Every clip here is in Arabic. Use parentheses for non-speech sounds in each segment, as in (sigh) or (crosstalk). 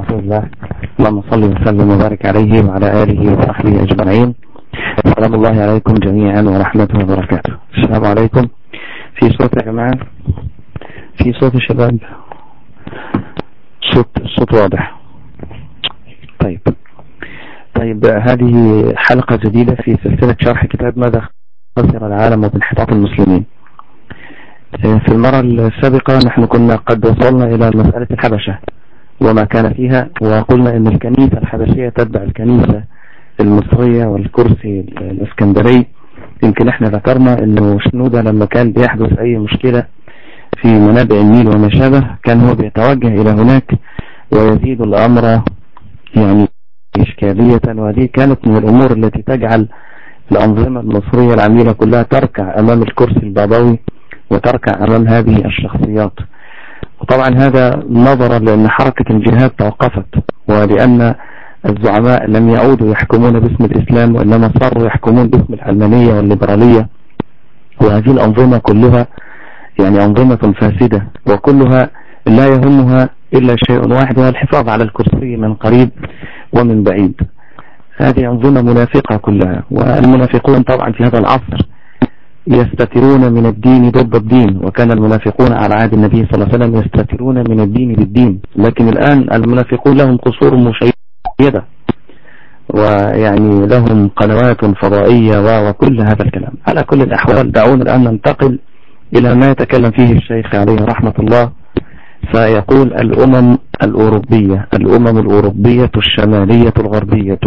رسول الله. اللهم صل وسلم وبارك عليه وعلى آله وصحبه أجمعين. سلام الله عليكم جميعا ورحمته وبركاته. السلام عليكم. في صوت يا جماعة في صوت يا شباب صوت صوت واضح. طيب. طيب هذه حلقة جديدة في سلسلة شرح كتاب ماذا خسر العالم وبانحطاط المسلمين. في المرة السابقة نحن كنا قد وصلنا إلى مسألة الحبشة. وما كان فيها وقلنا إن الكنيسة الحبشية تتبع الكنيسة المصرية والكرسي الاسكندري يمكن إحنا ذكرنا إنه شنودة لما كان بيحدث أي مشكلة في منابع النيل وما شابه كان هو بيتوجه إلى هناك ويزيد الأمر يعني إشكالية. وهذه كانت من الأمور التي تجعل الأنظمة المصرية العميلة كلها تركع أمام الكرسي البابوي وتركع أمام هذه الشخصيات. وطبعا هذا نظرا لأن حركة الجهاد توقفت ولأن الزعماء لم يعودوا يحكمون باسم الإسلام وإنما صاروا يحكمون باسم العلمانية والليبرالية. وهذه الأنظمة كلها يعني أنظمة فاسدة وكلها لا يهمها إلا شيء واحد وهو الحفاظ على الكرسي من قريب ومن بعيد. هذه أنظمة منافقة كلها والمنافقون طبعا في هذا العصر يستترون من الدين ضد الدين وكان المنافقون على عهد النبي صلى الله عليه وسلم يستترون من الدين بالدين. لكن الآن المنافقون لهم قصور مشيدة ويعني لهم قنوات فضائية وكل هذا الكلام. على كل الأحوال دعونا الآن ننتقل إلى ما يتكلم فيه الشيخ عليه رحمة الله. فيقول الأمم الأوروبية الأمم الأوروبية الشمالية الغربية.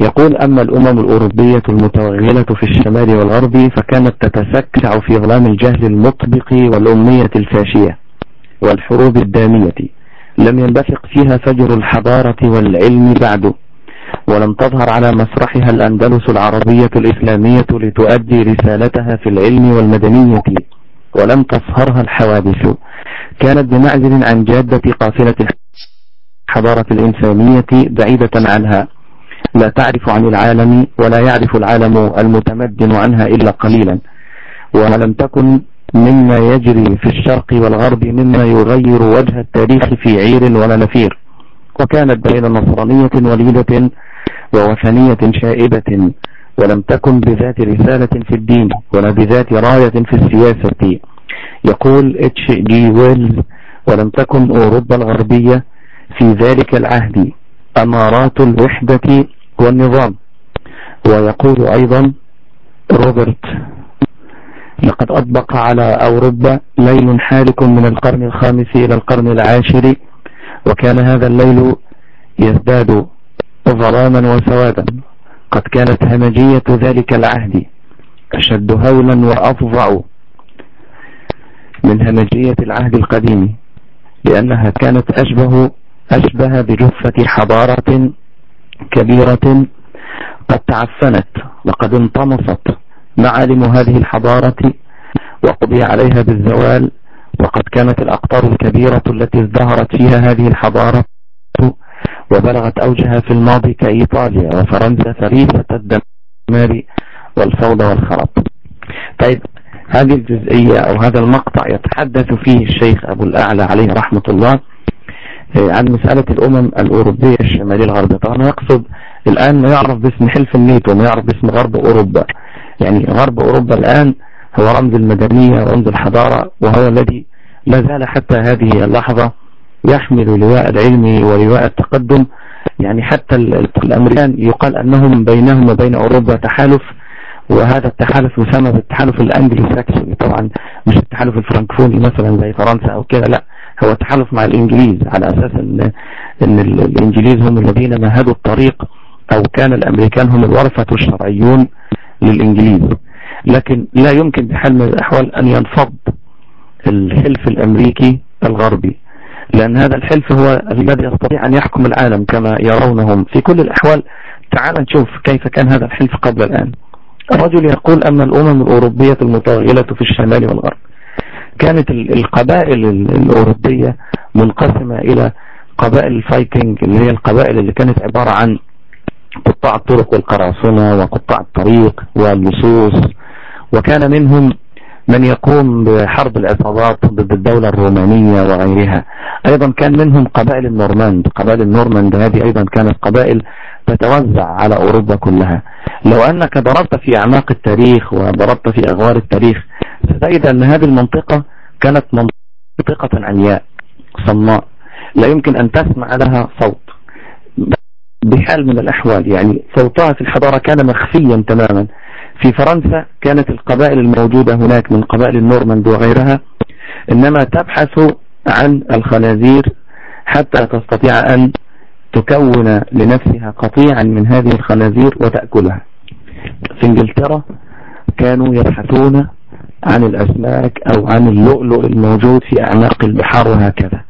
يقول أما الأمم الأوروبية المتوغلة في الشمال والغرب فكانت تتسكع في ظلام الجهل المطبق والأمية الفاشية والحروب الدامية. لم ينبثق فيها فجر الحضارة والعلم بعد. ولم تظهر على مسرحها الأندلس العربية الإسلامية لتؤدي رسالتها في العلم والمدنية. ولم تصهرها الحوادث. كانت بمعزل عن جادة قافلة الحضارة الإنسانية بعيدة عنها. لا تعرف عن العالم ولا يعرف العالم المتمدن عنها إلا قليلا. ولم تكن مما يجري في الشرق والغرب مما يغير وجه التاريخ في عير ولا نفير. وكانت بين نصرانية وليدة ووثنية شائبة ولم تكن بذات رسالة في الدين ولا بذات راية في السياسة. يقول اتش جي ويلز ولم تكن أوروبا الغربية في ذلك العهد أمارات الوحدة والنظام. ويقول أيضا روبرت لقد أطبق على أوروبا ليل حالك من القرن الخامس إلى القرن العاشر وكان هذا الليل يزداد ظلاما وسوادا. قد كانت همجية ذلك العهد أشد هولا وأفظع من همجية العهد القديم لأنها كانت أشبه أشبه بجثة حضارة كبيرة قد تعفنت وقد انطمست معالم هذه الحضارة وقضي عليها بالزوال وقد كانت الأقطار الكبيرة التي ازدهرت فيها هذه الحضارة وبلغت أوجها في الماضي كإيطاليا وفرنسا فريسة الدمار والفوضى والخراب. طيب هذه الجزئية أو هذا المقطع يتحدث فيه الشيخ أبو الأعلى عليه رحمة الله. عن مسألة الأمم الأوروبية الشمالية الغربية. طبعا يقصد الآن ما يعرف باسم حلف النيتو ما يعرف باسم غرب أوروبا. يعني غرب أوروبا الآن هو رمز المدنية ورمز الحضارة وهو الذي لا زال حتى هذه اللحظة يحمل لواء العلم ولواء التقدم. يعني حتى الأمريكان يقال أنهم بينهم وبين أوروبا تحالف وهذا التحالف يسمى بالتحالف الأنجلو ساكسوني طبعا مش التحالف الفرنكفوني مثلا زي فرنسا أو كده لا. هو التحالف مع الإنجليز على أساس أن, إن الإنجليز هم الذين مهدوا الطريق أو كان الأمريكان هم الورثة الشرعيون للإنجليز. لكن لا يمكن بحال من الأحوال أن ينفض الحلف الأمريكي الغربي لأن هذا الحلف هو الذي يستطيع أن يحكم العالم كما يرونهم. في كل الأحوال تعال نشوف كيف كان هذا الحلف قبل الآن. الرجل يقول أن الأمم الأوروبية المتوغلة في الشمال والغرب كانت القبائل الأوروبية منقسمة إلى قبائل الفايكنج اللي هي القبائل اللي كانت عبارة عن قطاع الطرق والقراصنة وقطاع الطريق واللصوص وكان منهم من يقوم بحرب العصابات ضد الدولة الرومانية وغيرها. أيضا كان منهم قبائل النورماند. قبائل النورماند هذه أيضا كانت قبائل تتوزع على أوروبا كلها. لو أنك ضربت في أعماق التاريخ وضربت في أغوار التاريخ ستجد ان هذه المنطقة كانت منطقة عمياء صماء. لا يمكن أن تسمع لها صوت. بحال من الأحوال يعني صوتها في الحضارة كان مخفيا تماما. في فرنسا كانت القبائل الموجودة هناك من قبائل النورماند وغيرها إنما تبحث عن الخنازير حتى تستطيع أن تكون لنفسها قطيعا من هذه الخنازير وتأكلها. في إنجلترا كانوا يبحثون عن الأسماك أو عن اللؤلؤ الموجود في أعماق البحار وهكذا.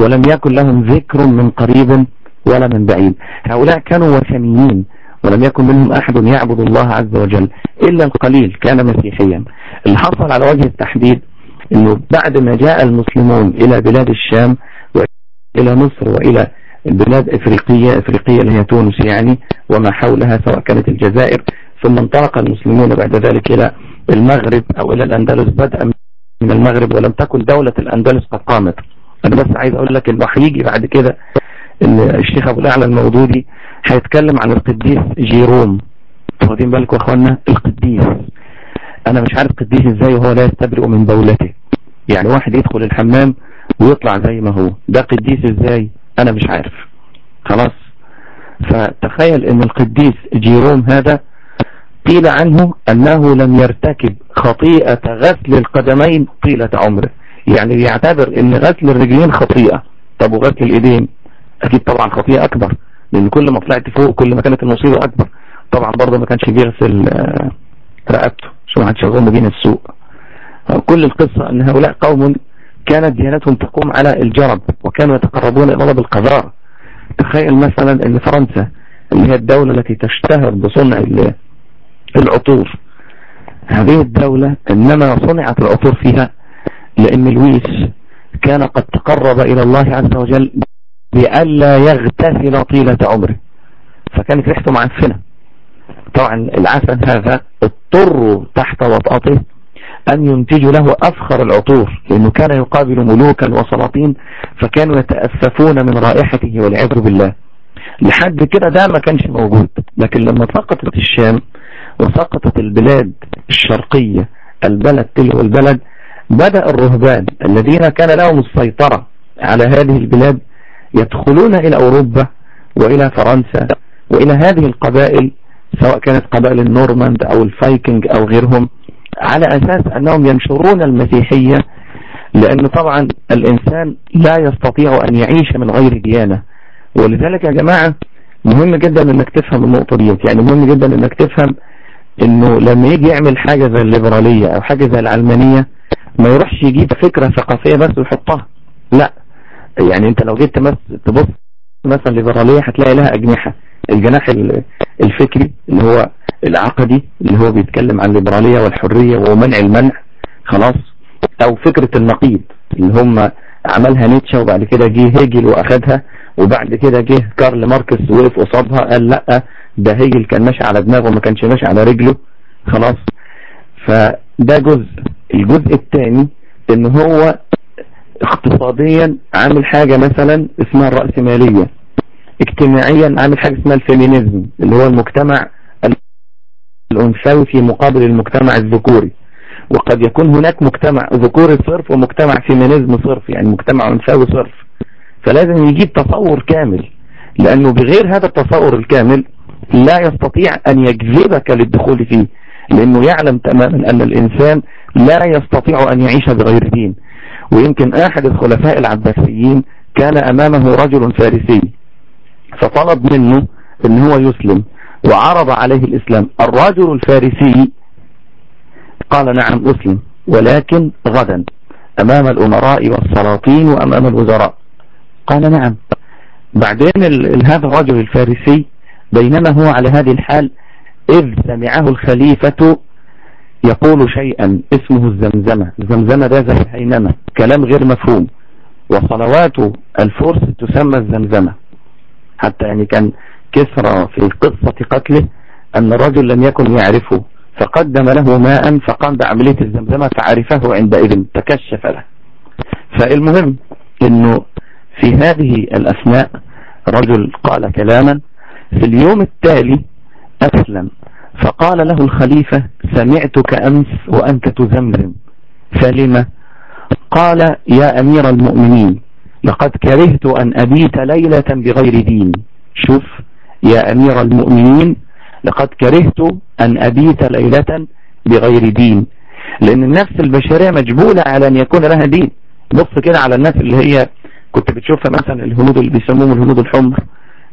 ولم يكن لهم ذكر من قريب ولا من بعيد. هؤلاء كانوا وثنيين ولم يكن منهم أحد يعبد الله عز وجل إلا القليل كان مسيحيا. اللي حصل على وجه التحديد أنه بعد ما جاء المسلمون إلى بلاد الشام وإلى مصر وإلى البلاد إفريقية إفريقية اللي هي تونس يعني وما حولها سواء كانت الجزائر ثم انطلق المسلمون بعد ذلك إلى المغرب أو إلى الأندلس بدءا من المغرب ولم تكن دولة الأندلس قد قامت. أنا بس عايز أقول لك انه هيجي بعد كده الشيخ أبو الأعلى المودودي هيتكلم عن القديس جيروم. واخدين بالكم يا اخوانا القديس. أنا مش عارف قديس إزاي وهو لا يستبرئ من بولته يعني واحد يدخل الحمام ويطلع زي ما هو. ده قديس إزاي؟ أنا مش عارف. خلاص. فتخيل إن القديس جيروم هذا قيل عنه أنه لم يرتكب خطيئة غسل القدمين طيلة عمره. يعني يعتبر إن غسل الرجلين خطيئة. طب وغسل الإيدين؟ أكيد طبعا خطيئة أكبر لأن كل ما طلعت فوق كل ما كانت المصيبة أكبر. طبعا برضه ما كانش بيغسل آه، رقبته. شو ما حدش بين السوق. كل القصة إن هؤلاء قوم كانت ديانتهم تقوم على الجرب وكانوا يتقربون إلى الله بالقذارة تخيل مثلا إن فرنسا اللي هي الدولة التي تشتهر بصنع العطور. هذه الدولة إنما صنعت العطور فيها لأن لويس كان قد تقرب إلى الله عز وجل بألا يغتسل طيلة عمره. فكانت ريحته معفنة. طبعا العسل هذا اضطروا تحت وطأته أن ينتجوا له أفخر العطور لأنه كان يقابل ملوكا وسلاطين فكانوا يتأسفون من رائحته والعياذ بالله. لحد كده ده ما كانش موجود. لكن لما سقطت الشام وسقطت البلاد الشرقية البلد تلو البلد بدأ الرهبان الذين كان لهم السيطرة على هذه البلاد يدخلون إلى أوروبا وإلى فرنسا وإلى هذه القبائل سواء كانت قبائل النورماند أو الفايكنج أو غيرهم. على أساس أنهم ينشرون المسيحية لأن طبعا الإنسان لا يستطيع أن يعيش من غير ديانة. ولذلك يا جماعة مهم جدا أنك تفهم النقطة دي يعني مهم جدا أنك تفهم أنه لما يجي يعمل حاجة زي الليبرالية أو حاجة زي العلمانية ما يروحش يجيب فكرة ثقافية بس ويحطها. لا. يعني أنت لو جيت تبص مثلا ليبرالية هتلاقي لها أجنحة. الجناح الفكري اللي هو العقدي اللي هو بيتكلم عن الليبرالية والحرية ومنع المنع خلاص؟ أو فكرة النقيض اللي هم عملها نيتشه وبعد كده جه هيجل وأخدها وبعد كده جه كارل ماركس وقف قصادها قال لأ ده هيجل كان ماشي على دماغه ما كانش ماشي على رجله خلاص؟ فده جزء. الجزء الثاني إن هو اقتصاديا عامل حاجة مثلا اسمها الرأسمالية اجتماعيا عامل حاجة اسمها ال feminism اللي هو المجتمع الأنثوي في مقابل المجتمع الذكوري. وقد يكون هناك مجتمع ذكوري صرف ومجتمع فيمينيزم صرف يعني مجتمع أنثوي صرف فلازم يجيب تصور كامل لأنه بغير هذا التصور الكامل لا يستطيع أن يجذبك للدخول فيه لأنه يعلم تماما أن الإنسان لا يستطيع أن يعيش بغير دين. ويمكن أحد الخلفاء العباسيين كان أمامه رجل فارسي فطلب منه أن هو يسلم. وعرض عليه الإسلام. الرجل الفارسي قال نعم أسلم ولكن غدا أمام الأمراء والسلاطين وأمام الوزراء. قال نعم. بعدين هذا الرجل الفارسي بينما هو على هذه الحال إذ سمعه الخليفة يقول شيئا اسمه الزمزمة. الزمزمة ده حينما كلام غير مفهوم. وصلوات الفرس تسمى الزمزمة. حتى يعني كان كسرى في قصة قتله أن الرجل لم يكن يعرفه فقدم له ماء فقام بعملية الزمزمة فعرفه عندئذ تكشف له. فالمهم إنه في هذه الأثناء رجل قال كلاما في اليوم التالي أسلم. فقال له الخليفة سمعتك امس وأنت تزمزم. فلما قال يا أمير المؤمنين لقد كرهت أن أبيت ليلة بغير دين. شوف يا أمير المؤمنين لقد كرهت أن أبيت ليلة بغير دين. لأن النفس البشرية مجبولة على أن يكون لها دين. بص كده على الناس اللي هي كنت بتشوفها مثلا الهنود اللي بيسموهم الهنود الحمر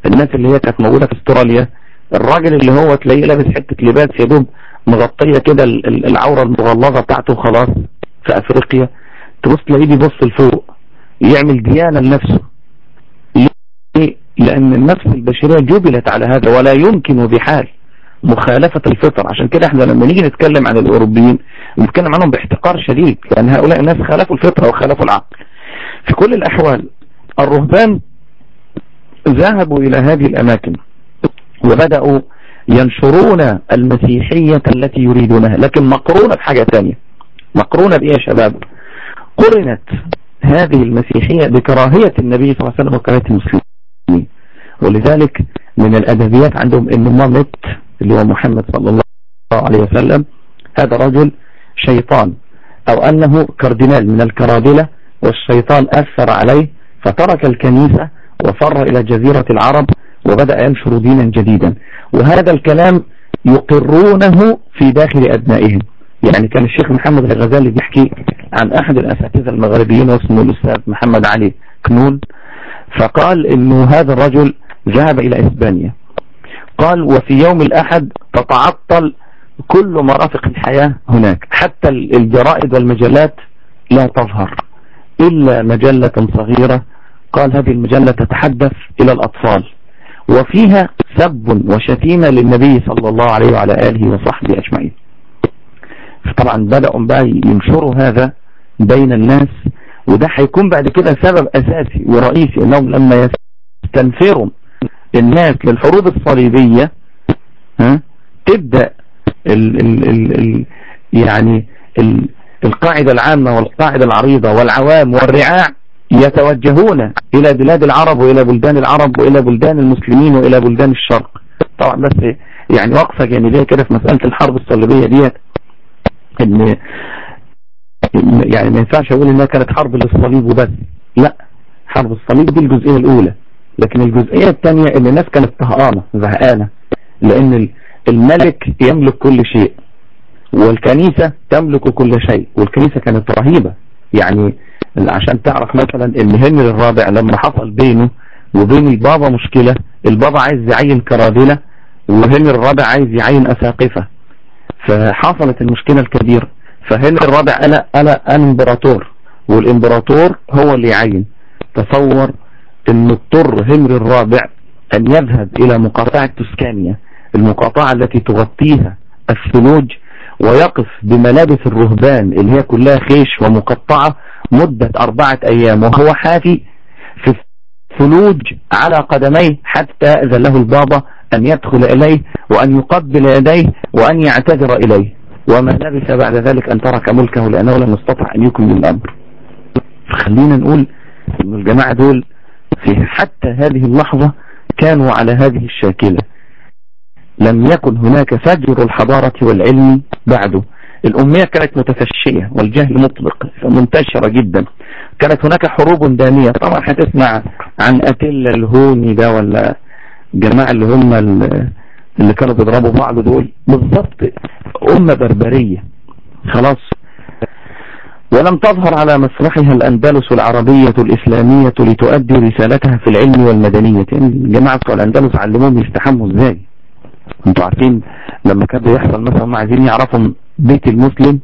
الناس اللي هي كانت موجودة في استراليا. الراجل اللي هو تلاقيه لابس حتة لباس يا دوب مغطية كده العورة المغلظة بتاعته خلاص في أفريقيا. تبص تلاقيه بيبص لفوق يعمل ديانة لنفسه. لأن النفس البشرية جبلت على هذا ولا يمكن بحال مخالفة الفطر. عشان كده إحنا لما نيجي نتكلم عن الأوروبيين نتكلم عنهم باحتقار شديد لأن هؤلاء الناس خالفوا الفطرة وخالفوا العقل. في كل الأحوال الرهبان ذهبوا إلى هذه الأماكن وبدأوا ينشرون المسيحية التي يريدونها لكن مقرونة بحاجة تانية. مقرونة بإيه يا شباب؟ قرنت هذه المسيحية بكراهية النبي صلى الله عليه وسلم وكراهية المسلمين. ولذلك من الأدبيات عندهم إن مامت اللي هو محمد صلى الله عليه وسلم هذا رجل شيطان أو أنه كاردينال من الكرادلة والشيطان أثر عليه فترك الكنيسة وفر إلى جزيرة العرب وبدأ ينشر دينا جديدا. وهذا الكلام يقرونه في داخل أبنائهم. يعني كان الشيخ محمد الغزالي بيحكي عن أحد الأساتذة المغربيين واسمه الأستاذ محمد علي كنون فقال إنه هذا الرجل ذهب إلى إسبانيا. قال وفي يوم الأحد تتعطل كل مرافق الحياة هناك حتى الجرائد والمجلات لا تظهر إلا مجلة صغيرة. قال هذه المجلة تتحدث إلى الأطفال وفيها سب وشتيمة للنبي صلى الله عليه وعلى آله وصحبه أجمعين. طبعا بدأوا بقى ينشروا هذا بين الناس وده هيكون بعد كده سبب أساسي ورئيسي أنهم لما يستنفروا الناس للحروب الصليبية ها تبدأ ال ال ال ال يعني ال القاعدة العامة والقاعدة العريضة والعوام والرعاع يتوجهون إلى بلاد العرب وإلى بلدان العرب وإلى بلدان المسلمين وإلى بلدان الشرق. طبعا بس يعني وقفة جانبية كده في مسألة الحرب الصليبية ديت إن يعني ما ينفعش أقول إنها كانت حرب للصليب وبس لا حرب الصليب دي الجزئية الأولى. لكن الجزئية الثانية إن الناس كانت طهقانة زهقانة لأن الملك يملك كل شيء والكنيسة تملك كل شيء والكنيسة كانت رهيبة. يعني عشان تعرف مثلا إن هنري الرابع لما حصل بينه وبين البابا مشكلة البابا عايز يعين كرادلة وهنري الرابع عايز يعين أساقفة. فحصلت المشكلة الكبيرة. فهنري الرابع أنا أنا امبراطور والإمبراطور هو اللي يعين. تصور إن اضطر هنري الرابع أن يذهب إلى مقاطعة توسكانيا المقاطعة التي تغطيها الثلوج ويقف بملابس الرهبان اللي هي كلها خيش ومقطعة مدة أربعة أيام وهو حافي في الثلوج على قدميه حتى أذن له البابا أن يدخل إليه وأن يقبل يديه وأن يعتذر إليه. وما لبث بعد ذلك أن ترك ملكه لأنه لم يستطع أن يكمل الأمر. خلينا نقول أن الجماعة دول في حتى هذه اللحظة كانوا على هذه الشاكلة. لم يكن هناك فجر الحضارة والعلم بعده. الأمية كانت متفشية والجهل مطلق منتشرة جدا. كانت هناك حروب دامية طبعا هتسمع عن أتيلا الهوني ده ولا جماعة اللي هم اللي كانوا بيضربوا بعض دول. بالضبط أمة بربرية. خلاص. ولم تظهر على مسرحها الأندلس العربية الإسلامية لتؤدي رسالتها في العلم والمدنية. يعني جماعة بتوع الأندلس علموهم يستحموا إزاي؟ أنتوا عارفين لما كان بيحصل مثلا هم عايزين يعرفوا بيت المسلم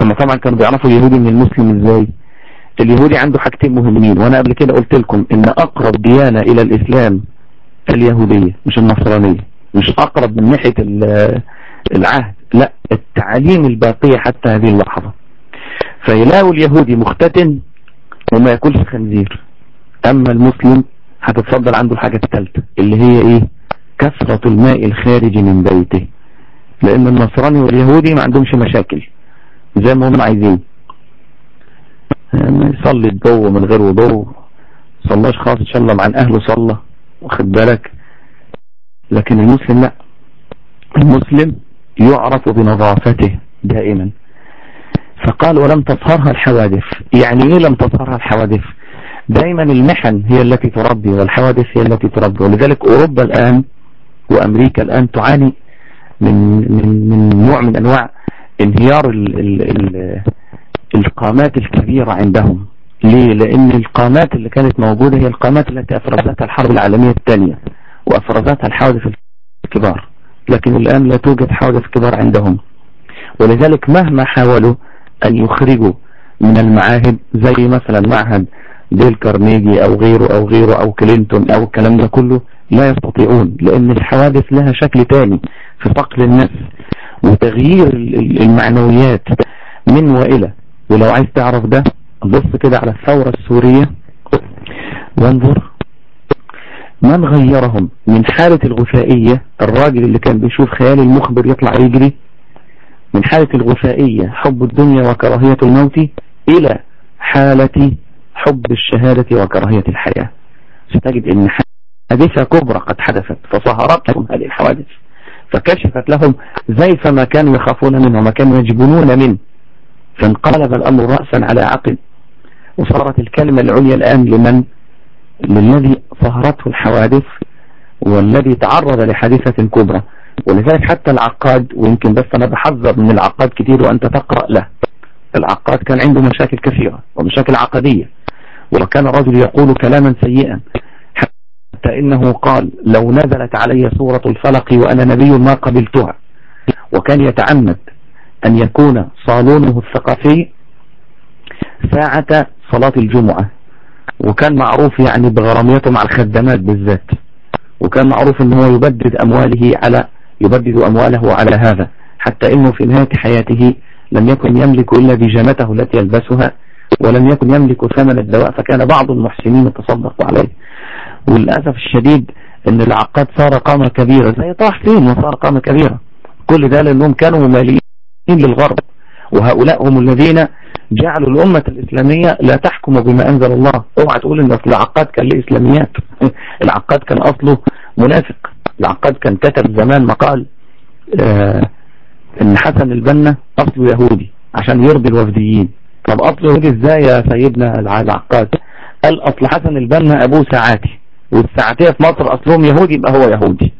هم طبعا كانوا بيعرفوا اليهودي من المسلم إزاي؟ اليهودي عنده حاجتين مهمين وأنا قبل كده قلت لكم إن أقرب ديانة إلى الإسلام اليهودية مش النصرانية مش أقرب من ناحية العهد لا التعاليم الباقية حتى هذه اللحظة. فيلاقوا اليهودي مختتن وما يأكلش خنزير. أما المسلم هتتفضل عنده الحاجة الثالثة اللي هي إيه؟ كثرة الماء الخارج من بيته. لأن النصراني واليهودي ما عندهمش مشاكل زي ما هم عايزين. يعني يصلي الضوء من غير وضوء صلاش خالص إن شاء الله مع اهله صلى واخد بالك؟ لكن المسلم لا. المسلم يعرف بنظافته دائما. فقال ولم تظهرها الحوادث. يعني إيه لم تظهرها الحوادث؟ دائما المحن هي التي تربي والحوادث هي التي تربي. ولذلك أوروبا الآن وأمريكا الآن تعاني من من من نوع من أنواع انهيار ال ال ال القامات الكبيرة عندهم. ليه؟ لأن القامات اللي كانت موجودة هي القامات التي أفرزتها الحرب العالمية الثانية وأفرزتها الحوادث الكبار. لكن الآن لا توجد حوادث كبار عندهم. ولذلك مهما حاولوا أن يخرجوا من المعاهد زي مثلا معهد ديل كارنيجي أو غيره أو غيره أو كلينتون أو الكلام ده كله لا يستطيعون لأن الحوادث لها شكل تاني في صقل النفس وتغيير المعنويات من وإلى. ولو عايز تعرف ده بص كده على الثورة السورية. وانظر من غيرهم من حالة الغثائية الراجل اللي كان بيشوف خيال المخبر يطلع يجري من حالة الغثائية حب الدنيا وكراهية الموت إلى حالة حب الشهادة وكراهية الحياة. ستجد إن حادثة كبرى قد حدثت فصهرت لهم هذه الحوادث فكشفت لهم زيف ما كانوا يخافون منه وما كانوا يجبنون منه. فانقلب الأمر رأسا على عقل وصارت الكلمة العليا الآن لمن؟ للذي ظهرته الحوادث والذي تعرض لحادثة كبرى. ولذلك حتى العقاد ويمكن بس أنا بحذر من العقاد كتير وأنت تقرأ له. العقاد كان عنده مشاكل كثيرة ومشاكل عقدية. وكان الرجل يقول كلاما سيئا. حتى إنه قال لو نزلت علي سورة الفلق وأنا نبي ما قبلتها. وكان يتعمد أن يكون صالونه الثقافي ساعة صلاة الجمعة. وكان معروف يعني بغراميته مع الخدمات بالذات. وكان معروف أنه يبدد أمواله على يبدد أمواله على هذا حتى أنه في نهاية حياته لم يكن يملك إلا بيجامته التي يلبسها ولم يكن يملك ثمن الدواء فكان بعض المحسنين يتصدق عليه. وللأسف الشديد أن العقاد صار قامة كبيرة زي طاح فين وصار قامة كبيرة كل ده لأنهم كانوا مماليين للغرب. وهؤلاء هم الذين جعلوا الأمة الإسلامية لا تحكم بما أنزل الله. اوعى تقول إن العقاد كان له إسلاميات (laughs) العقاد كان أصله منافق. العقاد كان كتب زمان مقال آه إن حسن البنا أصله يهودي عشان يرضي الوفديين. طب أصله يهودي إزاي يا سيدنا العقاد؟ قال أصل حسن البنا أبوه ساعاتي والساعاتية في مصر أصلهم يهودي يبقى هو يهودي.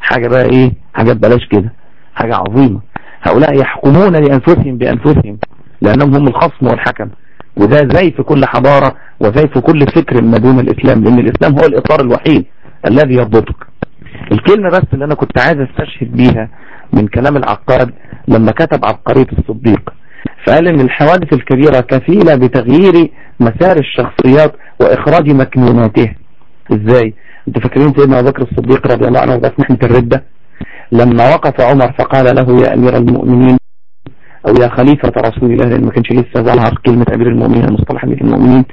حاجة بقى إيه؟ حاجات بلاش كده. حاجة عظيمة. هؤلاء يحكمون لأنفسهم بأنفسهم لأنهم هم الخصم والحكم. وده زي في كل حضارة وزي في كل فكر ما دون الإسلام لأن الإسلام هو الإطار الوحيد الذي يضبطك. الكلمة بس اللي أنا كنت عايز أستشهد بيها من كلام العقاد لما كتب عبقرية الصديق فقال إن الحوادث الكبيرة كفيلة بتغيير مسار الشخصيات وإخراج مكنوناتها. إزاي؟ انت فاكرين سيدنا أبو بكر الصديق رضي الله عنه بس محنة الردة؟ لما وقف عمر فقال له يا أمير المؤمنين أو يا خليفة رسول الله لأن ما كانش لسه ظهر كلمة أمير المؤمنين مصطلح أمير المؤمنين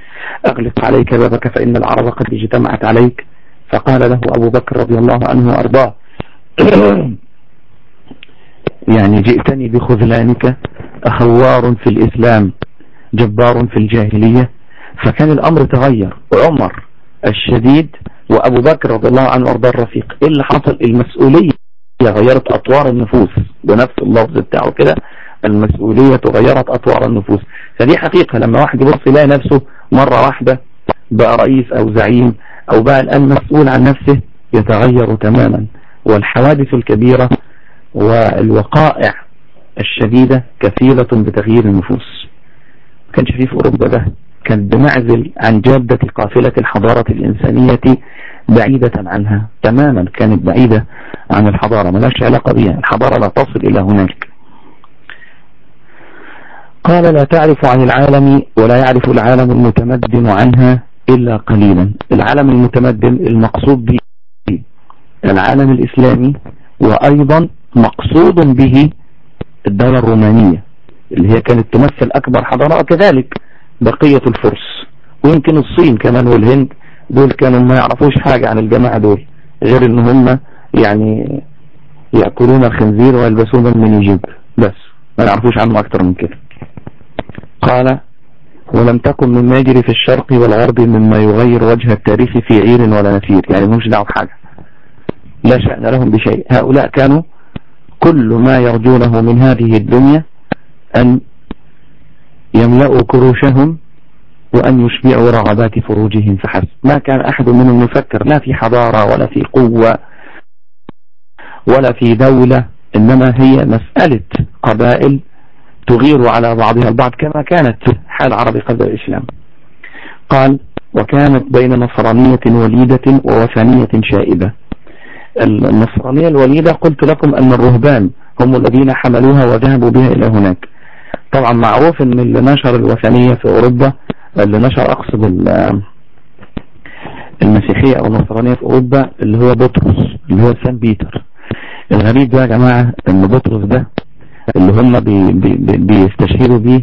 أغلق عليك بابك فإن العرب قد اجتمعت عليك. فقال له أبو بكر رضي الله عنه وأرضاه (clears throat) يعني جئتني بخذلانك أخوار في الإسلام جبار في الجاهلية. فكان الأمر تغير عمر الشديد وأبو بكر رضي الله عنه وأرضاه الرفيق. إيه اللي حصل؟ المسؤولية غيرت أطوار النفوس بنفس اللفظ بتاعه كده المسؤولية غيرت أطوار النفوس. فدي حقيقة لما واحد يبص يلاقي نفسه مرة واحدة بقى رئيس أو زعيم أو بقى الآن مسؤول عن نفسه يتغير تماما. والحوادث الكبيرة والوقائع الشديدة كفيلة بتغيير النفوس. كانش فيه في أوروبا ده كان بمعزل عن جادة قافلة الحضارة الإنسانية بعيدة عنها. تماما كانت بعيدة عن الحضارة ملاش علاقة بها. الحضارة لا تصل إلى هناك. قال لا تعرف عن العالم ولا يعرف العالم المتمدن عنها إلا قليلا. العالم المتمدن المقصود به العالم الإسلامي وأيضا مقصود به الدولة الرومانية اللي هي كانت تمثل أكبر حضارة كذلك بقية الفرس ويمكن الصين كمان والهند. دول كانوا ما يعرفوش حاجة عن الجماعة دول غير إن هم يعني يأكلون الخنزير ويلبسون من يجيب بس ما يعرفوش عنه أكتر من كده. قال ولم تكن مما يجري في الشرق والغرب مما يغير وجه التاريخ في عير ولا نفير. يعني مش دعوة بحاجة. لا شأن لهم بشيء. هؤلاء كانوا كل ما يرجونه من هذه الدنيا أن يملأوا كروشهم وأن يشبعوا رغبات فروجهم فحسب. ما كان أحد منهم يفكر لا في حضارة ولا في قوة ولا في دولة إنما هي مسألة قبائل تغير على بعضها البعض كما كانت حال عرب قبل الإسلام. قال وكانت بين نصرانية وليدة ووثنية شائبة. النصرانية الوليدة قلت لكم أن الرهبان هم الذين حملوها وذهبوا بها إلى هناك. طبعا معروف أن اللي نشر الوثنية في أوروبا اللي نشر أقصد المسيحية أو النصرانية في أوروبا اللي هو بطرس اللي هو سان بيتر. الغريب ده يا جماعة أن بطرس ده اللي هم بي بي بيستشهدوا بيه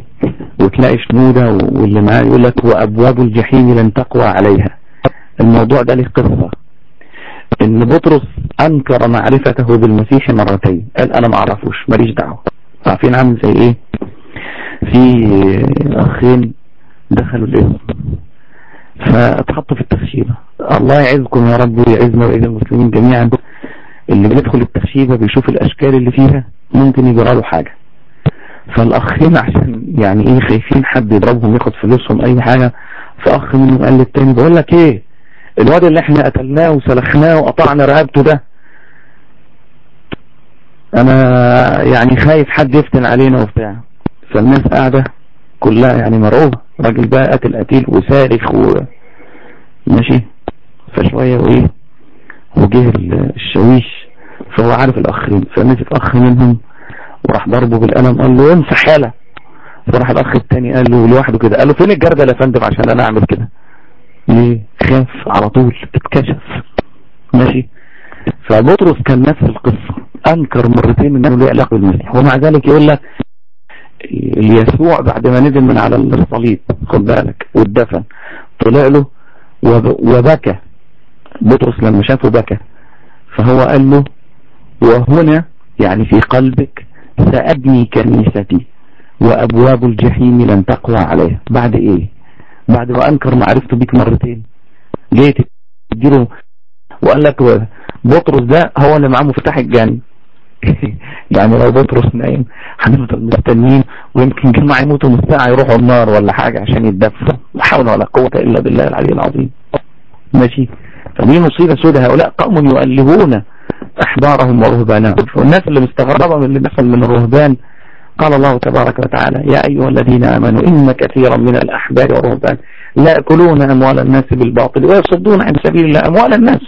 وتلاقي شنودة واللي معاه يقول لك وأبواب الجحيم لن تقوى عليها. الموضوع ده له قصة. إن بطرس أنكر معرفته بالمسيح مرتين. قال أنا ما أعرفوش ماليش دعوة. عارفين عامل زي إيه؟ في أخين دخلوا الاسم فأتحطوا في التخشيبة الله يعزكم يا رب ويعزنا ويعز المسلمين جميعا. اللي بيدخل التخشيبة بيشوف الأشكال اللي فيها ممكن يجرى له حاجة. فالأخين عشان يعني إيه خايفين حد يضربهم ياخد فلوسهم أي حاجة فأخ منهم قال للتاني بقول لك إيه؟ الواد اللي إحنا قتلناه وسلخناه وقطعنا رقبته ده. أنا يعني خايف حد يفتن علينا وبتاع. فالناس قاعدة. كلها يعني مرعوبة. راجل بقى قتل قتيل وسارخ و ماشي. فشوية وإيه وجه الشويش. فهو عارف الأخرين. فمسك اخ منهم وراح ضربه بالقلم قال له امسح حالة فراح الأخ التاني قال له لوحده كده قال له فين الجردل يا فندم عشان أنا أعمل كده؟ ليه؟ خاف على طول اتكشف. ماشي. فبطرس كان نفس القصة. أنكر مرتين إنه له علاقة بالمسيح. ومع ذلك يقول لك اليسوع بعد ما نزل من على الصليب خد بالك والدفن طلع له وبكى. بطرس لما شافه بكى. فهو قال له وهنا يعني في قلبك سأبني كنيستي وأبواب الجحيم لن تقوى عليها. بعد إيه؟ بعد ما أنكر معرفته بيك مرتين. جيت تديله وقال لك بطرس ده هو اللي معاه مفتاح الجنة. (laughs) يعني لو بطرس نايم هنفضل مستنيين ويمكن جماعة يموتوا من الساعة يروحوا النار ولا حاجة عشان يتدفوا. لا حول ولا قوة إلا بالله العلي العظيم. ماشي. فدي مصيبة سودة. هؤلاء قوم يؤلهون أحبارهم ورهبانهم. والناس اللي مستغربة من اللي بيحصل من الرهبان. قال الله تبارك وتعالى يا أيها الذين آمنوا إن كثيرا من الأحبار والرهبان لا يأكلون أموال الناس بالباطل ويصدون عن سبيل الله أموال الناس.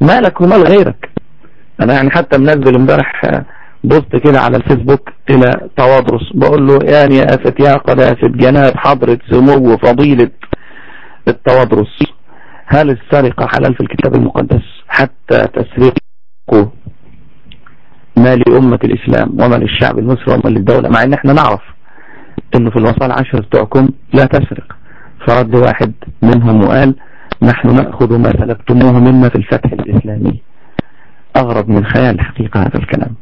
مالك ومال غيرك. أنا يعني حتى منزل امبارح بوست كده على الفيسبوك إلى توادرس بقول له يا نياسة يا قداسة جناب حضرة سمو فضيلة التوادرس هل السرقة حلال في الكتاب المقدس حتى تسرقه ما لأمة الإسلام وما للشعب المصري وما للدولة؟ مع إن إحنا نعرف إنه في الوصال العشر بتوعكم لا تسرق. فرد واحد منهم وقال نحن نأخذ ما سلبتموه منا في الفتح الإسلامي. أغرب من خيال حقيقة هذا الكلام.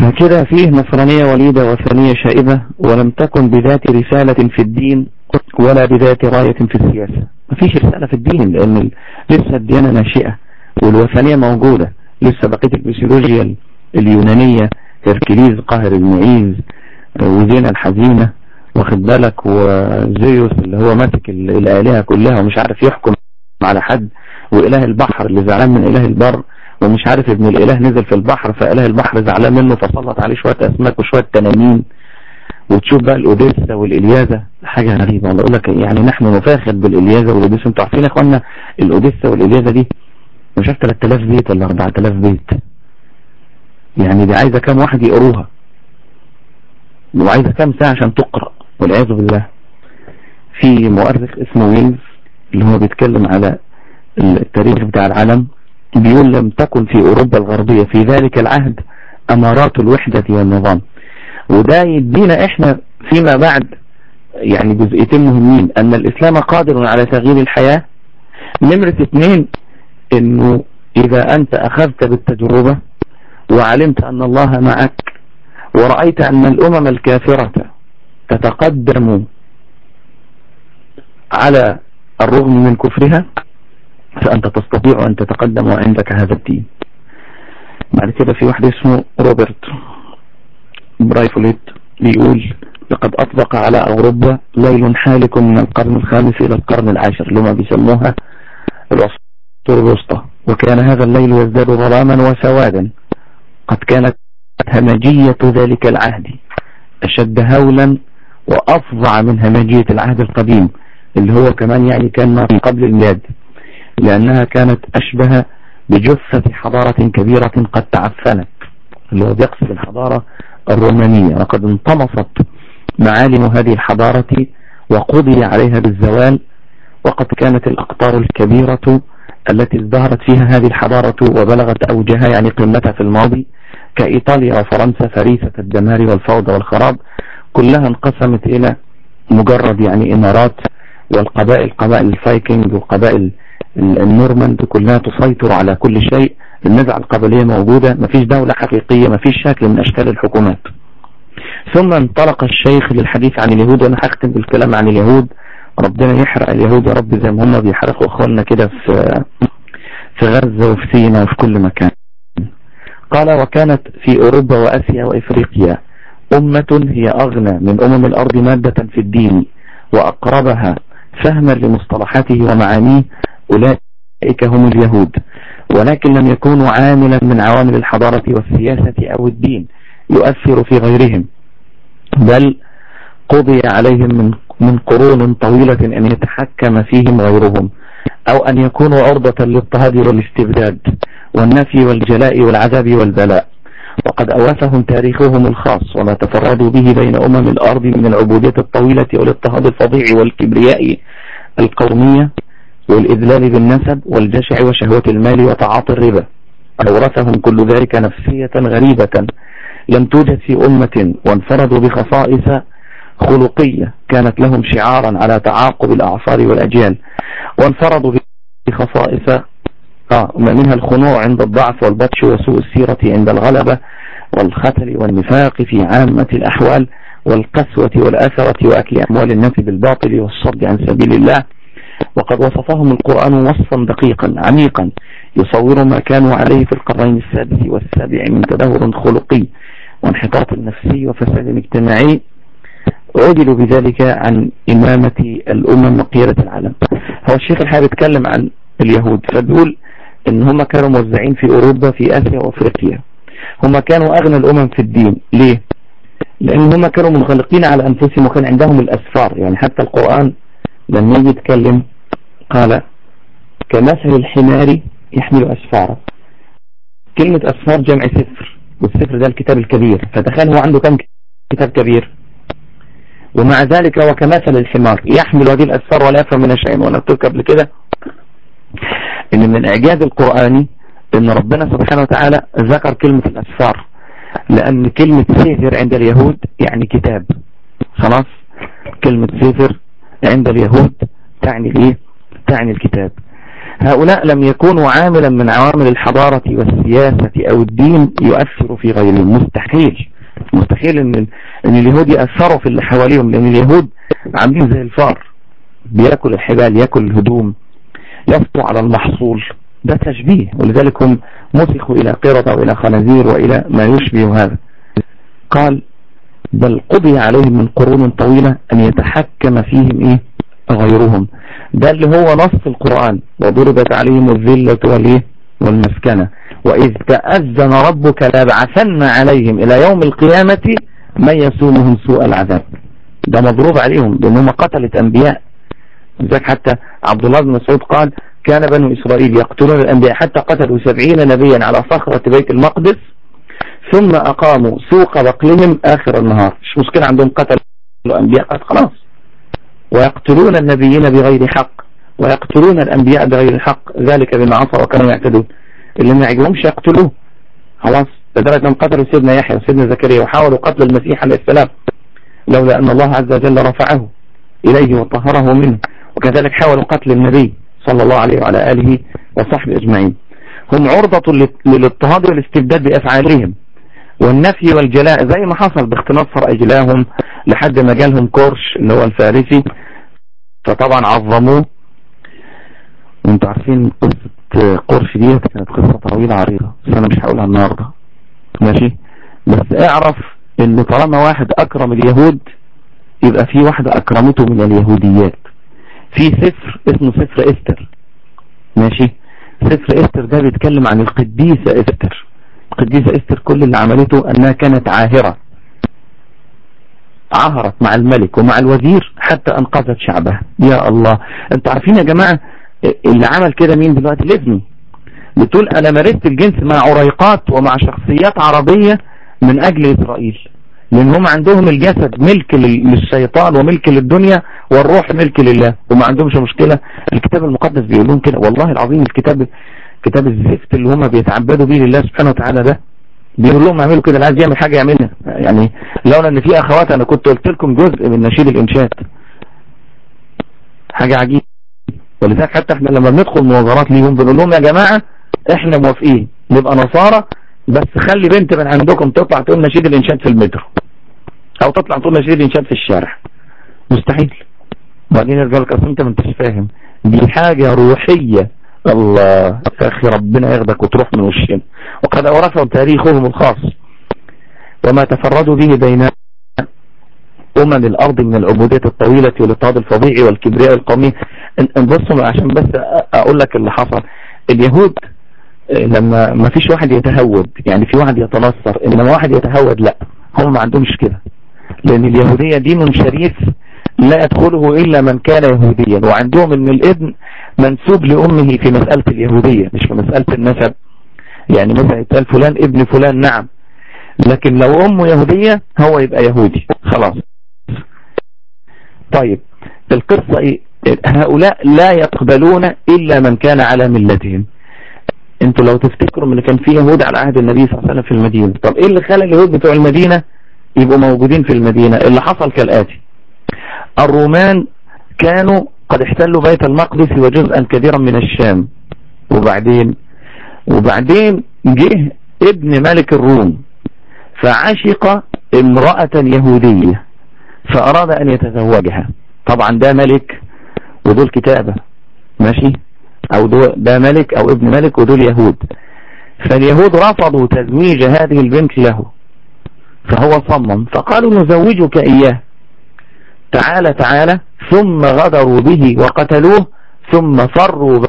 فكده فيه نصرانية وليدة وثنية شائبة ولم تكن بذات رسالة في الدين ولا بذات راية في السياسة. ما فيش رسالة في الدين لأن لسه الديانة ناشئة والوثنية موجودة. لسه بقية الفسيولوجيا اليونانية هركليز قاهر المعيز وزينة الحزينة واخد بالك وزيوس اللي هو ماسك الآلهة كلها ومش عارف يحكم على حد. وإله البحر اللي زعلان من إله البر ومش عارف ابن الإله نزل في البحر فإله البحر زعلان منه فسلط عليه شوية أسماك وشوية تنانين. وتشوف بقى الأوديسة والإلياذة حاجة غريبة. والله أقول لك يعني نحن نفاخر بالإلياذة والأوديسة. أنتوا عارفين يا إخوانا الأوديسة والإلياذة دي مش عارف 3000 بيت ولا 4000 بيت؟ يعني دي عايزة كام واحد يقروها؟ وعايزة كام ساعة عشان تقرأ؟ والعياذ بالله. في مؤرخ اسمه ويلز اللي هو بيتكلم على التاريخ بتاع العالم بيقول لم تكن في أوروبا الغربية في ذلك العهد أمارات الوحدة والنظام. وده يدينا إحنا فيما بعد يعني جزئيتين مهمين. أن الإسلام قادر على تغيير الحياة. نمرة اثنين إنه إذا أنت أخذت بالتجربة وعلمت أن الله معك ورأيت أن الأمم الكافرة تتقدم على الرغم من كفرها فأنت تستطيع أن تتقدم وعندك هذا الدين. بعد كده في واحد اسمه روبرت برايفوليت بيقول لقد أطبق على أوروبا ليل حالك من القرن الخامس إلى القرن العاشر. لما بيسموها العصور الوسطى. وكان هذا الليل يزداد ظلاما وسوادا. قد كانت همجية ذلك العهد. أشد هولا وأفظع من همجية العهد القديم اللي هو كمان يعني كان قبل الميلاد. لأنها كانت أشبه بجثة حضارة كبيرة قد تعفنت اللي هو بيقصد الحضارة الرومانية. وقد انطمست معالم هذه الحضارة وقضي عليها بالزوال وقد كانت الأقطار الكبيرة التي ازدهرت فيها هذه الحضارة وبلغت أوجها يعني قمتها في الماضي كإيطاليا وفرنسا فريسة الدمار والفوضى والخراب كلها انقسمت إلى مجرد يعني إمارات والقبائل قبائل الفايكنج وقبائل النورماند كلها تسيطر على كل شيء. النزعة القبلية موجودة. مفيش دولة حقيقية مفيش شكل من أشكال الحكومات. ثم انطلق الشيخ للحديث عن اليهود وأنا هختم بالكلام عن اليهود. ربنا يحرق اليهود يا رب زي ما هم بيحرقوا أخواننا كده في في غزة وفي سينا وفي كل مكان. قال وكانت في أوروبا وآسيا وإفريقيا أمة هي أغنى من أمم الأرض مادة في الدين وأقربها فهما لمصطلحاته ومعانيه أولئك هم اليهود ولكن لم يكونوا عاملا من عوامل الحضارة والسياسة أو الدين يؤثر في غيرهم بل قضي عليهم من من قرون طويلة أن يتحكم فيهم غيرهم أو أن يكونوا عرضة للاضطهاد والاستبداد والنفي والجلاء والعذاب والبلاء. وقد أوافهم تاريخهم الخاص وما تفردوا به بين أمم الأرض من العبودية الطويلة والاضطهاد الفظيع والكبرياء القومية. والإذلال بالنسب والجشع وشهوة المال وتعاطي الربا. أورثهم كل ذلك نفسية غريبة. لم توجد في أمة وانفردوا بخصائص خلقية كانت لهم شعارا على تعاقب الأعصار والأجيال. وانفردوا بخصائص آه منها الخنوع عند الضعف والبطش وسوء السيرة عند الغلبة والختل والنفاق في عامة الأحوال والقسوة والأثرة وأكل أموال الناس بالباطل والصد عن سبيل الله. وقد وصفهم القرآن وصفا دقيقا عميقا يصور ما كانوا عليه في القرنين السادس والسابع من تدهور خلقي وانحطاط نفسي وفساد اجتماعي. عدلوا بذلك عن إمامة الأمم وقيادة العالم. هو الشيخ الحابب يتكلم عن اليهود فبيقول إن هم كانوا موزعين في أوروبا في آسيا وأفريقيا. هم كانوا أغنى الأمم في الدين. ليه؟ لأن هم كانوا منغلقين على أنفسهم وكان عندهم الأسفار. يعني حتى القرآن لما يجي يتكلم قال كمثل الحمار يحمل اسفارا كلمة أسفار جمع سفر والسفر ده الكتاب الكبير. فتخيل هو عنده كم كتاب كبير. ومع ذلك هو كمثل الحمار. يحمل هذه الأسفار ولا يفهم من شيء وأنا قلت قبل كده. إن من إعجاز القرآني إن ربنا سبحانه وتعالى ذكر كلمة الأسفار. لأن كلمة سيفر عند اليهود يعني كتاب. خلاص؟ كلمة سيفر عند اليهود تعني إيه تعني الكتاب. هؤلاء لم يكونوا عاملا من عوامل الحضارة والسياسة أو الدين يؤثر في غيرهم مستحيل. مستحيل إن إن اليهود يأثروا في اللي حواليهم لأن اليهود عاملين زي الفار. بيأكل الحبال يأكل الهدوم يسطو على المحصول. ده تشبيه. ولذلك هم مسخوا إلى قردة وإلى خنازير وإلى ما يشبه هذا. قال بل قضي عليهم من قرون طويلة أن يتحكم فيهم إيه؟ غيرهم. ده اللي هو نص القرآن. وضربت عليهم الذلة والإيه؟ والمسكنة. وإذ تأذن ربك لابعثن عليهم إلى يوم القيامة من يسومهم سوء العذاب. ده مضروب عليهم. لأنهم قتلت أنبياء ذلك حتى عبد الله بن مسعود قال كان بنو إسرائيل يقتلون الأنبياء حتى قتلوا سبعين نبيا على صخرة بيت المقدس ثم أقاموا سوق بقلهم آخر النهار. مش مشكلة عندهم قتل الأنبياء قد خلاص. ويقتلون النبيين بغير حق ويقتلون الأنبياء بغير الحق ذلك بما عصوا وكانوا يعتدون. اللي ما يعجبهمش يقتلوه. خلاص. لدرجة أنهم قتلوا سيدنا يحيى وسيدنا زكريا وحاولوا قتل المسيح عليه السلام. لولا أن الله عز وجل رفعه إليه وطهره منه. وكذلك حاولوا قتل النبي صلى الله عليه وعلى آله وصحبه أجمعين. هم عرضة للاضطهاد والاستبداد بأفعالهم. والنفي والجلاء زي ما حصل باختناص رأجلاهم لحد ما جالهم كورش اللي هو الفارسي. فطبعا عظموه. وانتوا عارفين قصة قرش دي كانت قصة طويلة عريضة بس أنا مش هقولها النهاردة. ماشي؟ بس اعرف إن طالما واحد أكرم اليهود يبقى في واحدة أكرمته من اليهوديات. في سفر اسمه سفر إستر. ماشي؟ سفر إستر ده بيتكلم عن القديسة إستر. القديسة أستر كل اللي عملته أنها كانت عاهرة. عهرت مع الملك ومع الوزير حتى أنقذت شعبها يا الله. أنتوا عارفين يا جماعة اللي عمل كده مين دلوقتي؟ ليفني بتقول أنا مارست الجنس مع عريقات ومع شخصيات عربية من أجل إسرائيل. لأن هم عندهم الجسد ملك للشيطان وملك للدنيا والروح ملك لله. وما عندهمش مشكلة. الكتاب المقدس بيقول لهم كده. والله العظيم الكتاب كتاب الزفت اللي هم بيتعبدوا بيه لله سبحانه وتعالى ده بيقول لهم اعملوا كده اللي عايز يعمل حاجة يعملها. يعني لولا إن في أخوات أنا كنت قلت لكم جزء من نشيد الإنشاد. حاجة عجيبة. ولذلك حتى إحنا لما بندخل مناظرات ليهم بنقول لهم يا جماعة إحنا موافقين. نبقى نصارى بس خلي بنت من عندكم تطلع تقول نشيد الإنشاد في المترو. أو تطلع تقول نشيد الإنشاد في الشارع. مستحيل. وبعدين يرجع لك أصل أنت ما أنتش فاهم. دي حاجة روحية. الله يا أخي ربنا ياخدك وتروح من وشنا وقد اورثهم تاريخهم الخاص. وما تفردوا به بين أمم الأرض من العبودية الطويلة والاضطهاد الفظيع والكبرياء القومي بصوا عشان بس أقول لك اللي حصل. اليهود لما ما فيش واحد يتهود يعني في واحد يتنصر إنما واحد يتهود لا. هم ما عندهمش كده. لأن اليهودية دين شريف لا يدخله إلا من كان يهوديا. وعندهم إن الابن منسوب لأمه في مسألة اليهودية مش في مسألة النسب. يعني مثلا يتقال فلان ابن فلان نعم. لكن لو أمه يهودية هو يبقى يهودي. خلاص. طيب القصة إيه؟ هؤلاء لا يقبلون إلا من كان على ملتهم. أنتوا لو تفتكروا إن كان في يهود على عهد النبي صلى الله عليه وسلم في المدينة. طب إيه اللي خلى اليهود بتوع المدينة يبقوا موجودين في المدينة؟ اللي حصل كالآتي. الرومان كانوا قد احتلوا بيت المقدس وجزءا كبيرا من الشام. وبعدين وبعدين جه ابن ملك الروم فعشق امرأة يهودية فأراد أن يتزوجها. طبعا ده ملك ودول كتابة ماشي؟ أو ده ملك أو ابن ملك ودول يهود فاليهود رفضوا تزويج هذه البنت له فهو صمم. فقالوا نزوجك إياه. تعالى تعالى ثم غدروا به وقتلوه ثم فروا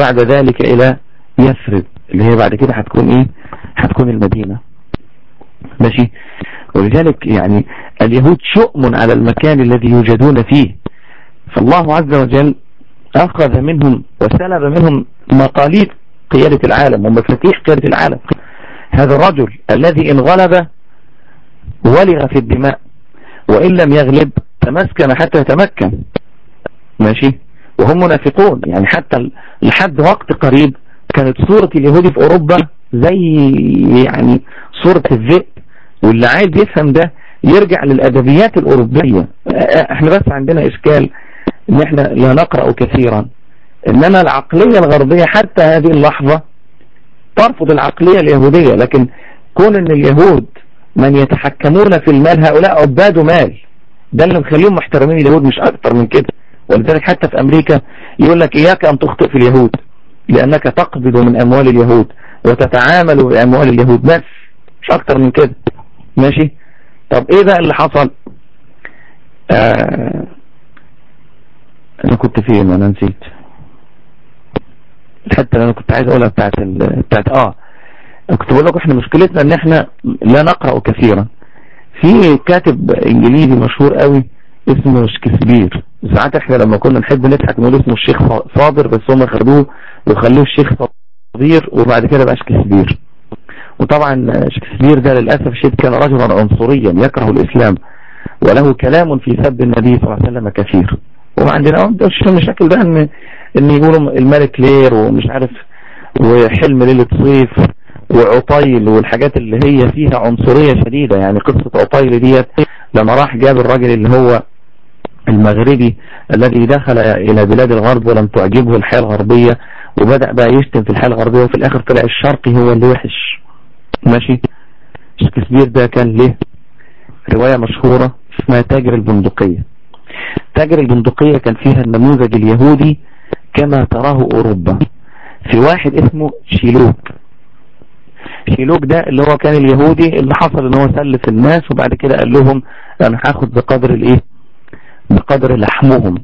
بعد ذلك إلى يثرب اللي هي بعد كده هتكون إيه؟ هتكون المدينة. ماشي؟ ولذلك يعني اليهود شؤم على المكان الذي يوجدون فيه. فالله عز وجل أخذ منهم وسلب منهم مقاليد قيادة العالم ومفاتيح قيادة العالم. هذا الرجل الذي إن غلب ولغ في الدماء وإن لم يغلب تمسكن حتى يتمكن. ماشي؟ وهم منافقون. يعني حتى لحد وقت قريب كانت صورة اليهودي في أوروبا زي يعني صورة الذئب واللي عايز يفهم ده يرجع للأدبيات الأوروبية. إحنا بس عندنا إشكال إن إحنا لا نقرأ كثيرا. انما العقلية الغربية حتى هذه اللحظة ترفض العقلية اليهودية لكن كون إن اليهود من يتحكمون في المال هؤلاء عباد مال. ده اللي مخليهم محترمين اليهود مش أكتر من كده. ولذلك حتى في أمريكا يقول لك إياك أن تخطئ في اليهود لأنك تقبض من أموال اليهود وتتعامل بأموال اليهود. بس مش أكتر من كده. ماشي؟ طب إيه بقى اللي حصل؟ آه أنا كنت فين؟ أنا نسيت. الحتة اللي أنا كنت عايز أقولها بتاعت ال... بتاعت آه كنت بقول لكم إحنا مشكلتنا إن إحنا لا نقرأ كثيرا. في كاتب انجليزي مشهور قوي اسمه شكسبير. ساعات إحنا لما كنا نحب نضحك نقول اسمه الشيخ صابر بس هم خدوه وخلوه الشيخ صابير وبعد كده بقى شكسبير. وطبعا شكسبير ده للأسف الشديد كان رجلا عنصريا يكره الإسلام وله كلام في سب النبي صلى الله عليه وسلم كثير. وما عندنا مش مشاكل بقى ان إن يقولوا الملك لير ومش عارف وحلم ليلة صيف. وعطيل والحاجات اللي هي فيها عنصرية شديدة يعني قصة عطيل ديت لما راح جاب الراجل اللي هو المغربي الذي دخل إلى بلاد الغرب ولم تعجبه الحياة الغربية وبدأ بقى يشتم في الحياة الغربية وفي الآخر طلع الشرقي هو اللي وحش. ماشي؟ شكسبير ده كان له رواية مشهورة اسمها تاجر البندقية. تاجر البندقية كان فيها النموذج اليهودي كما تراه أوروبا. في واحد اسمه شيلوك. شيلوك ده اللي هو كان اليهودي اللي حصل إن هو سلف الناس وبعد كده قال لهم أنا هاخد بقدر الإيه؟ بقدر لحمهم.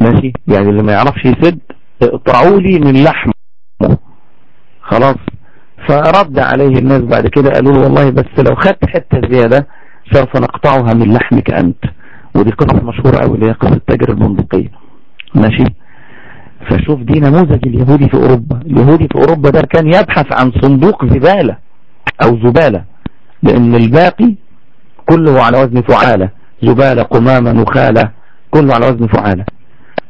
ماشي؟ يعني اللي ما يعرفش يسد اقطعوا لي من لحمه. خلاص؟ فرد عليه الناس بعد كده قالوا له والله بس لو خدت حتة زيادة سوف نقطعها من لحمك أنت. ودي قصة مشهورة قوي اللي هي قصة تاجر البندقية ماشي؟ فشوف دي نموذج اليهودي في أوروبا. اليهودي في أوروبا ده كان يبحث عن صندوق زبالة أو زبالة لأن الباقي كله على وزن فعالة. زبالة قمامة نخالة كله على وزن فعالة.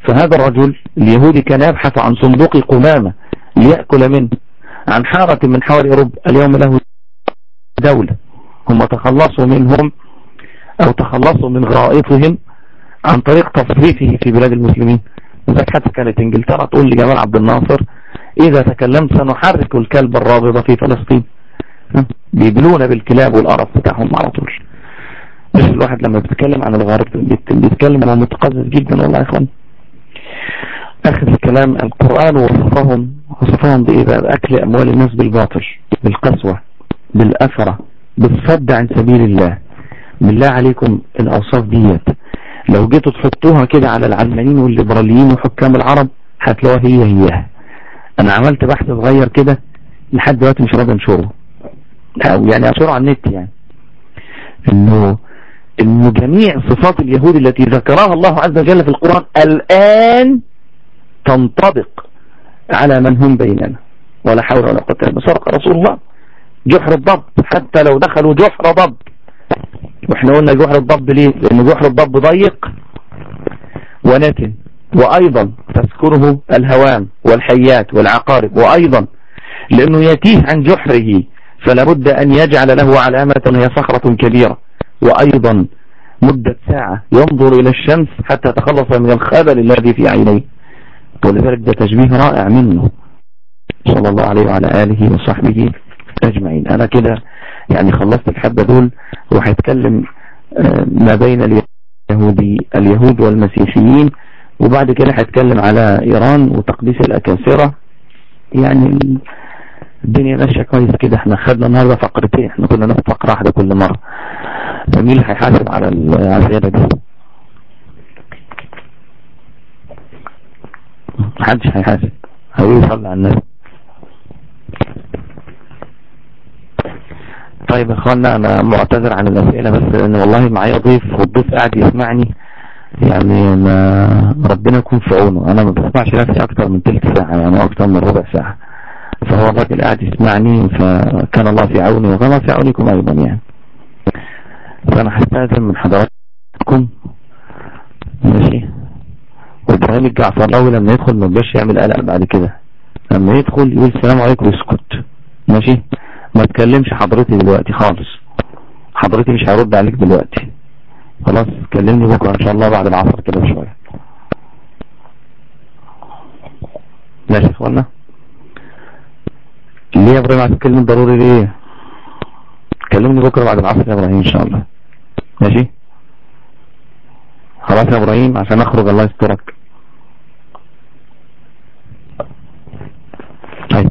فهذا الرجل اليهودي كان يبحث عن صندوق قمامة ليأكل منه. عن حارة من حوالي أوروبا اليوم له دولة. هم تخلصوا منهم أو تخلصوا من غائطهم عن طريق تصريفه في بلاد المسلمين. وذلك حتى كانت إنجلترا تقول لجمال عبد الناصر إذا تكلمت سنحرك الكلب الرابضة في فلسطين. بيبلون بالكلاب والقرف بتاعهم على طول. مش الواحد لما بيتكلم عن الغرب بيتكلم هو متقزز جدا والله يا إخوان. آخر الكلام القرآن وصفهم وصفهم بايه بقى باكل أموال الناس بالباطل بالقسوة بالأثرة بالصد عن سبيل الله. بالله عليكم الأوصاف ديت. لو جيتوا تحطوها كده على العلمانيين والليبراليين وحكام العرب هتلاقوها هي هي. أنا عملت بحث صغير كده لحد دلوقتي مش راضي أنشره. أو يعني أنشره على النت يعني. انه إنه جميع صفات اليهود التي ذكرها الله عز وجل في القرآن الآن تنطبق على من هم بيننا. ولا حول ولا قوة إلا بالله. رسول الله. جحر الضب. حتى لو دخلوا جحر ضب. وإحنا قلنا جحر الضب ليه؟ لأن جحر الضب ضيق ونتن وأيضا تذكره الهوام والحيات والعقارب وأيضا لأنه يتيه عن جحره فلا بد أن يجعل له علامة هي صخرة كبيرة. وأيضا مدة ساعة ينظر إلى الشمس حتى تخلص من الخبل الذي في عينيه. ولذلك ده تشبيه رائع منه. صلى الله عليه وعلى آله وصحبه أجمعين. أنا كده يعني خلصت الحبة دول وهيتكلم ما بين اليهودي اليهود والمسيحيين وبعد كده هيتكلم على إيران وتقديس الأكاسرة. يعني الدنيا ماشية كويس كده. إحنا خدنا النهاردة فقرتين. إحنا كنا ناخد فقرة واحدة كل مرة. مين اللي هيحاسب على الزيادة دي. محدش هيحاسب. هيقول يصلي على النبي. طيب يا اخوانا أنا معتذر عن الأسئلة بس لأن والله معايا ضيف والضيف قاعد يسمعني. يعني ما ربنا يكون في عونه. أنا ما بسمعش نفسي أكتر من تلت ساعة يعني أكتر من ربع ساعة. فهو الراجل قاعد يسمعني فكان الله في عوني وكان في عونكم أيضا يعني. فأنا هستأذن من حضراتكم. ماشي. وابراهيم الجعفراوي لما يدخل ما يبقاش يعمل قلق بعد كده. لما يدخل يقول السلام عليكم ويسكت. ماشي. ما تكلمش حضرتي دلوقتي خالص. حضرتي مش هرد عليك دلوقتي. خلاص كلمني بكرة إن شاء الله بعد العصر كده بشوية. ماشي يا إخوانا. ليه يا إبراهيم؟ عايز تكلمني ضروري ليه؟ كلمني بكرة بعد العصر يا إبراهيم إن شاء الله. ماشي؟ خلاص يا إبراهيم عشان أخرج الله يسترك طيب